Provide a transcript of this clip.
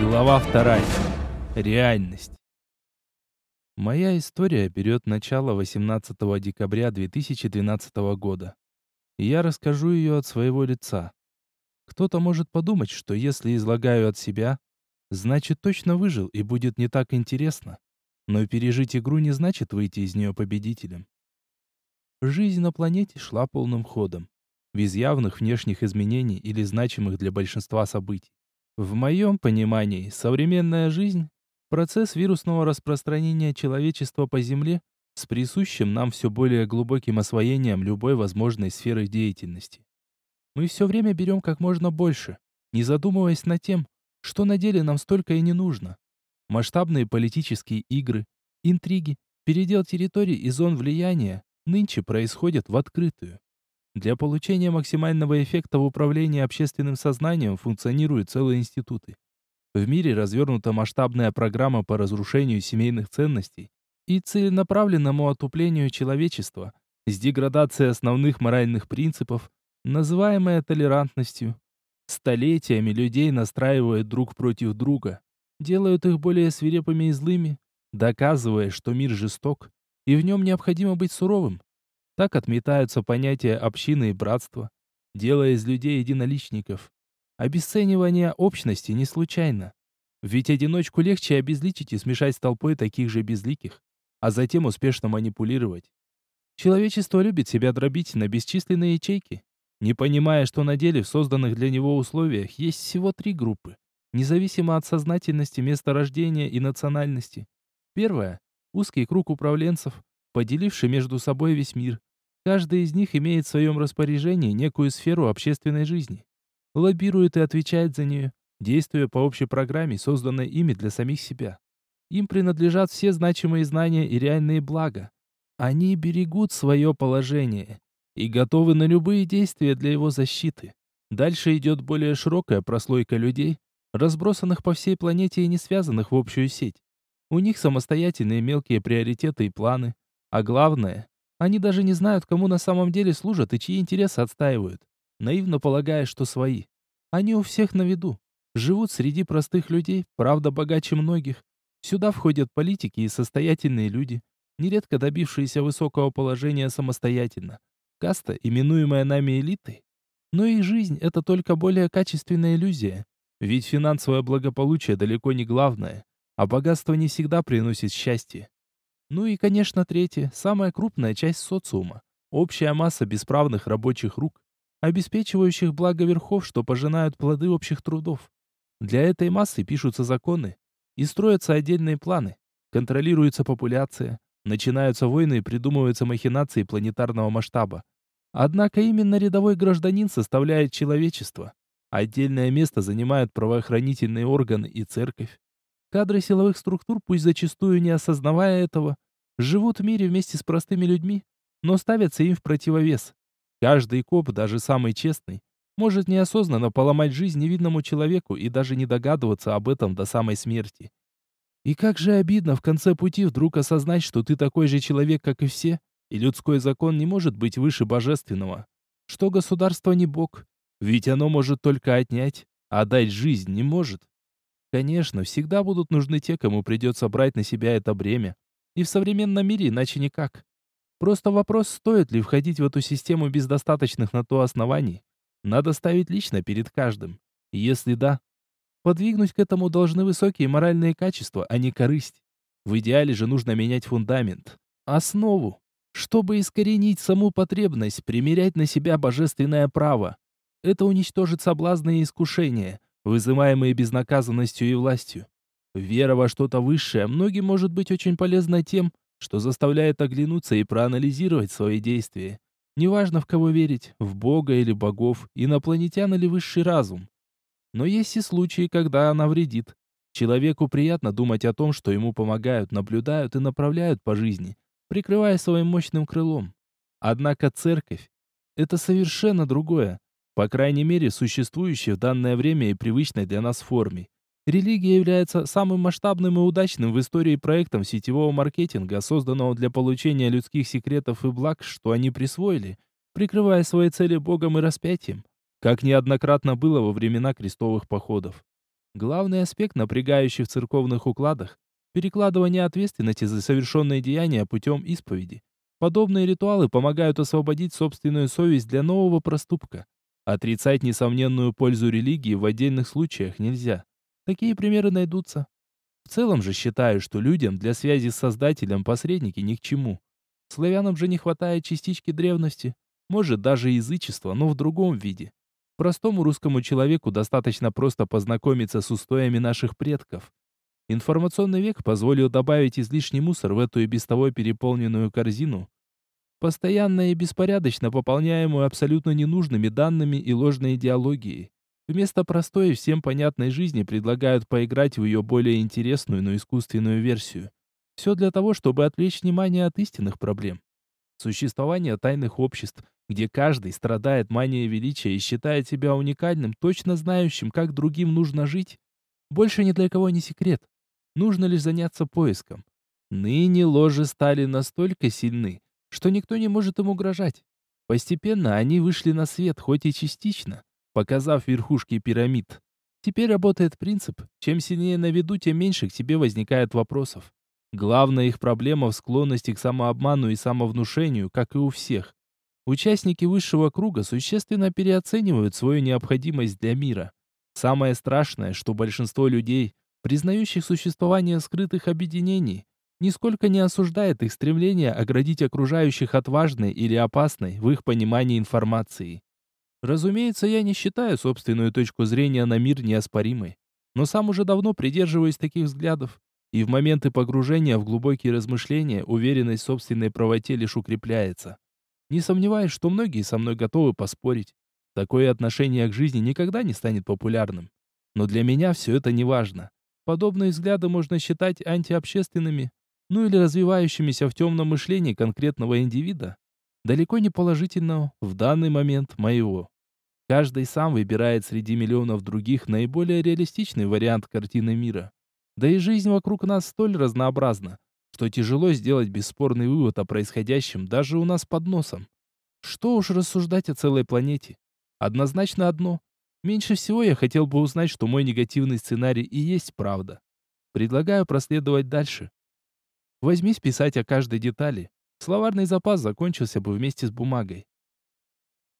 Глава вторая. Реальность. Моя история берет начало 18 декабря 2012 года. И я расскажу ее от своего лица. Кто-то может подумать, что если излагаю от себя, значит точно выжил и будет не так интересно. Но пережить игру не значит выйти из нее победителем. Жизнь на планете шла полным ходом, без явных внешних изменений или значимых для большинства событий. В моем понимании, современная жизнь – процесс вирусного распространения человечества по Земле с присущим нам все более глубоким освоением любой возможной сферы деятельности. Мы все время берем как можно больше, не задумываясь над тем, что на деле нам столько и не нужно. Масштабные политические игры, интриги, передел территорий и зон влияния нынче происходят в открытую. Для получения максимального эффекта в управлении общественным сознанием функционируют целые институты. В мире развернута масштабная программа по разрушению семейных ценностей и целенаправленному отуплению человечества с деградацией основных моральных принципов, называемая толерантностью. Столетиями людей настраивают друг против друга, делают их более свирепыми и злыми, доказывая, что мир жесток, и в нем необходимо быть суровым. Так отметаются понятия общины и братства, делая из людей единоличников. Обесценивание общности не случайно. Ведь одиночку легче обезличить и смешать с толпой таких же безликих, а затем успешно манипулировать. Человечество любит себя дробить на бесчисленные ячейки, не понимая, что на деле в созданных для него условиях есть всего три группы, независимо от сознательности, места рождения и национальности. Первая узкий круг управленцев, поделивший между собой весь мир. Каждый из них имеет в своем распоряжении некую сферу общественной жизни. Лоббирует и отвечает за нее, действуя по общей программе, созданной ими для самих себя. Им принадлежат все значимые знания и реальные блага. Они берегут свое положение и готовы на любые действия для его защиты. Дальше идет более широкая прослойка людей, разбросанных по всей планете и не связанных в общую сеть. У них самостоятельные мелкие приоритеты и планы. А главное, они даже не знают, кому на самом деле служат и чьи интересы отстаивают, наивно полагая, что свои. Они у всех на виду. Живут среди простых людей, правда богаче многих. Сюда входят политики и состоятельные люди, нередко добившиеся высокого положения самостоятельно. Каста, именуемая нами элитой. Но их жизнь – это только более качественная иллюзия. Ведь финансовое благополучие далеко не главное а богатство не всегда приносит счастье. Ну и, конечно, третье, самая крупная часть социума. Общая масса бесправных рабочих рук, обеспечивающих благо верхов, что пожинают плоды общих трудов. Для этой массы пишутся законы и строятся отдельные планы, контролируется популяция, начинаются войны и придумываются махинации планетарного масштаба. Однако именно рядовой гражданин составляет человечество. Отдельное место занимают правоохранительные органы и церковь. Кадры силовых структур, пусть зачастую не осознавая этого, живут в мире вместе с простыми людьми, но ставятся им в противовес. Каждый коп, даже самый честный, может неосознанно поломать жизнь невидному человеку и даже не догадываться об этом до самой смерти. И как же обидно в конце пути вдруг осознать, что ты такой же человек, как и все, и людской закон не может быть выше божественного. Что государство не бог, ведь оно может только отнять, а дать жизнь не может. Конечно, всегда будут нужны те, кому придется брать на себя это бремя. И в современном мире иначе никак. Просто вопрос, стоит ли входить в эту систему без достаточных на то оснований, надо ставить лично перед каждым. если да, подвигнуть к этому должны высокие моральные качества, а не корысть. В идеале же нужно менять фундамент, основу, чтобы искоренить саму потребность примерять на себя божественное право. Это уничтожит соблазны и искушения, вызываемые безнаказанностью и властью. Вера во что-то высшее многим может быть очень полезна тем, что заставляет оглянуться и проанализировать свои действия. Неважно, в кого верить, в Бога или богов, инопланетян или высший разум. Но есть и случаи, когда она вредит. Человеку приятно думать о том, что ему помогают, наблюдают и направляют по жизни, прикрывая своим мощным крылом. Однако церковь — это совершенно другое по крайней мере, существующей в данное время и привычной для нас форме. Религия является самым масштабным и удачным в истории проектом сетевого маркетинга, созданного для получения людских секретов и благ, что они присвоили, прикрывая свои цели Богом и распятием, как неоднократно было во времена крестовых походов. Главный аспект, напрягающий в церковных укладах, перекладывание ответственности за совершенные деяния путем исповеди. Подобные ритуалы помогают освободить собственную совесть для нового проступка. Отрицать несомненную пользу религии в отдельных случаях нельзя. Такие примеры найдутся. В целом же считаю, что людям для связи с Создателем посредники ни к чему. Славянам же не хватает частички древности, может даже язычества, но в другом виде. Простому русскому человеку достаточно просто познакомиться с устоями наших предков. Информационный век позволил добавить излишний мусор в эту и без того переполненную корзину, постоянно и беспорядочно пополняемую абсолютно ненужными данными и ложной идеологией. Вместо простой и всем понятной жизни предлагают поиграть в ее более интересную, но искусственную версию. Все для того, чтобы отвлечь внимание от истинных проблем. Существование тайных обществ, где каждый страдает манией величия и считает себя уникальным, точно знающим, как другим нужно жить, больше ни для кого не секрет. Нужно лишь заняться поиском. Ныне ложи стали настолько сильны, что никто не может им угрожать. Постепенно они вышли на свет, хоть и частично, показав верхушки пирамид. Теперь работает принцип, чем сильнее на виду, тем меньше к тебе возникает вопросов. Главная их проблема в склонности к самообману и самовнушению, как и у всех. Участники высшего круга существенно переоценивают свою необходимость для мира. Самое страшное, что большинство людей, признающих существование скрытых объединений, нисколько не осуждает их стремление оградить окружающих от важной или опасной в их понимании информации. Разумеется, я не считаю собственную точку зрения на мир неоспоримой, но сам уже давно придерживаюсь таких взглядов, и в моменты погружения в глубокие размышления уверенность в собственной правоте лишь укрепляется. Не сомневаюсь, что многие со мной готовы поспорить. Такое отношение к жизни никогда не станет популярным. Но для меня все это не важно. Подобные взгляды можно считать антиобщественными, ну или развивающимися в темном мышлении конкретного индивида, далеко не положительного в данный момент моего. Каждый сам выбирает среди миллионов других наиболее реалистичный вариант картины мира. Да и жизнь вокруг нас столь разнообразна, что тяжело сделать бесспорный вывод о происходящем даже у нас под носом. Что уж рассуждать о целой планете. Однозначно одно. Меньше всего я хотел бы узнать, что мой негативный сценарий и есть правда. Предлагаю проследовать дальше. Возьмись писать о каждой детали. Словарный запас закончился бы вместе с бумагой.